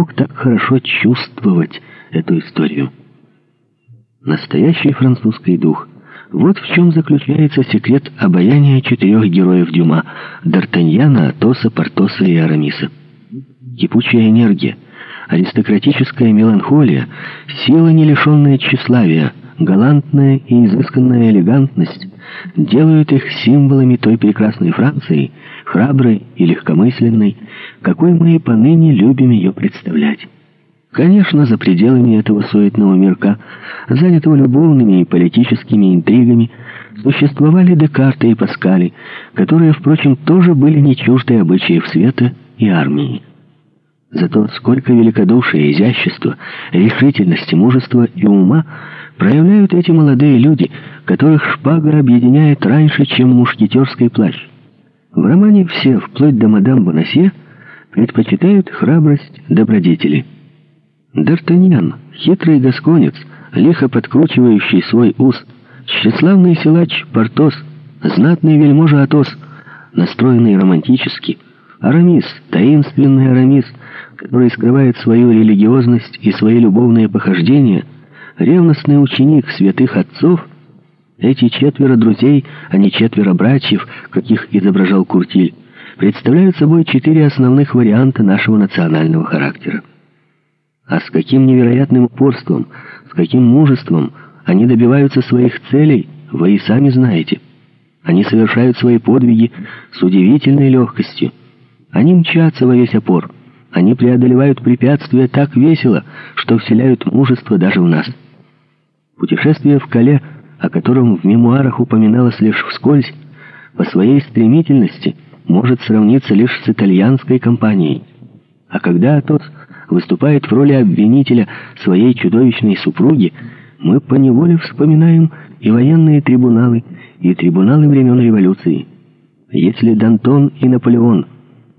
мог так хорошо чувствовать эту историю. Настоящий французский дух. Вот в чем заключается секрет обаяния четырех героев Дюма — Д'Артаньяна, Атоса, Портоса и Арамиса. Кипучая энергия, аристократическая меланхолия, сила, не лишенная тщеславия, галантная и изысканная элегантность делают их символами той прекрасной Франции, храброй и легкомысленной, какой мы и поныне любим ее представлять. Конечно, за пределами этого суетного мирка, занятого любовными и политическими интригами, существовали Декарты и Паскали, которые, впрочем, тоже были не чужды обычаев света и армии. Зато сколько великодушия, изящества, решительности, мужества и ума проявляют эти молодые люди, которых шпага объединяет раньше, чем мушкетерский плащ. В романе все, вплоть до мадам Бонасье, предпочитают храбрость добродетели. Д'Артаньян, хитрый гасконец, лихо подкручивающий свой ус, тщеславный силач Портос, знатный вельможа Атос, настроенный романтически, Арамис, таинственный Арамис, который скрывает свою религиозность и свои любовные похождения, ревностный ученик святых отцов, эти четверо друзей, а не четверо братьев, каких изображал Куртиль, представляют собой четыре основных варианта нашего национального характера. А с каким невероятным упорством, с каким мужеством они добиваются своих целей, вы и сами знаете. Они совершают свои подвиги с удивительной легкостью. Они мчатся во весь опор. Они преодолевают препятствия так весело, что вселяют мужество даже в нас. Путешествие в Кале, о котором в мемуарах упоминалось лишь вскользь, по своей стремительности может сравниться лишь с итальянской компанией. А когда Атос выступает в роли обвинителя своей чудовищной супруги, мы поневоле вспоминаем и военные трибуналы, и трибуналы времен революции. Если Д'Антон и Наполеон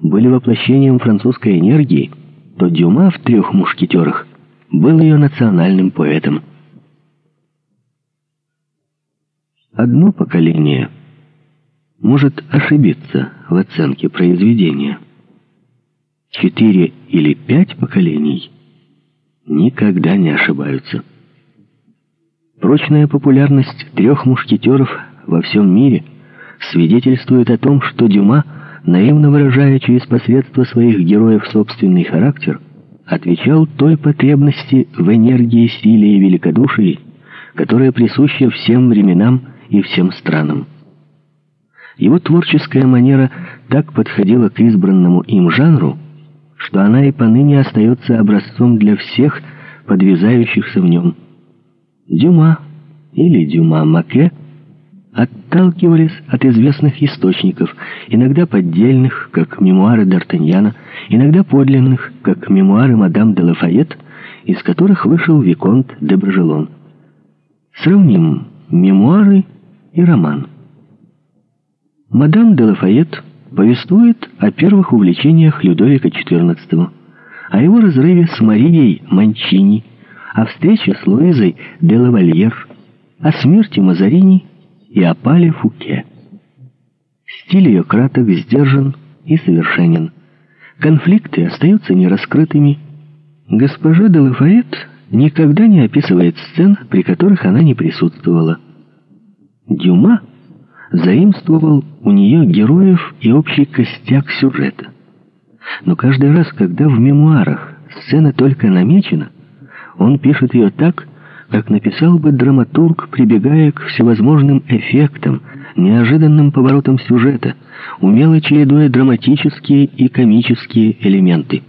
были воплощением французской энергии, то Дюма в «Трех мушкетерах» был ее национальным поэтом. Одно поколение может ошибиться в оценке произведения – четыре или пять поколений никогда не ошибаются. Прочная популярность трех мушкетеров во всем мире свидетельствует о том, что Дюма, наивно выражая через посредство своих героев собственный характер, отвечал той потребности в энергии, силе и великодушии, которая присуща всем временам и всем странам. Его творческая манера так подходила к избранному им жанру, что она и поныне остается образцом для всех, подвязающихся в нем. Дюма или Дюма-Маке отталкивались от известных источников, иногда поддельных, как мемуары Д'Артаньяна, иногда подлинных, как мемуары мадам де Лафайет, из которых вышел Виконт де Брожелон. Сравним мемуары и роман. Мадам де Лафайет повествует о первых увлечениях Людовика XIV, о его разрыве с Марией Манчини, о встрече с Луизой де Лавальер, о смерти Мазарини и о Пале Фуке. Стиль ее краток, сдержан и совершенен. Конфликты остаются нераскрытыми. Госпожа де Лафайет никогда не описывает сцен, при которых она не присутствовала. Дюма заимствовал у нее героев и общий костяк сюжета. Но каждый раз, когда в мемуарах сцена только намечена, он пишет ее так, как написал бы драматург, прибегая к всевозможным эффектам, неожиданным поворотам сюжета, умело чередуя драматические и комические элементы.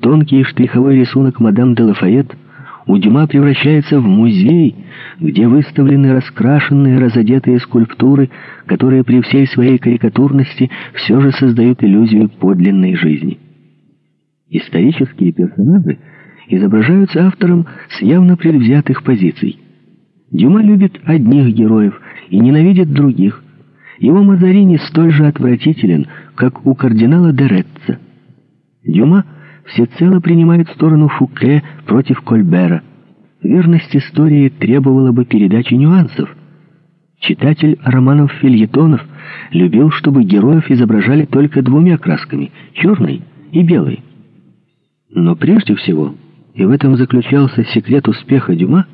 Тонкий штриховой рисунок мадам де Лафайет у Дюма превращается в музей, где выставлены раскрашенные, разодетые скульптуры, которые при всей своей карикатурности все же создают иллюзию подлинной жизни. Исторические персонажи изображаются автором с явно предвзятых позиций. Дюма любит одних героев и ненавидит других. Его Мазарини столь же отвратителен, как у кардинала Деретца. Дюма всецело принимает сторону Фуке против Кольбера. Верность истории требовала бы передачи нюансов. Читатель романов-фильетонов любил, чтобы героев изображали только двумя красками — черной и белой. Но прежде всего, и в этом заключался секрет успеха Дюма,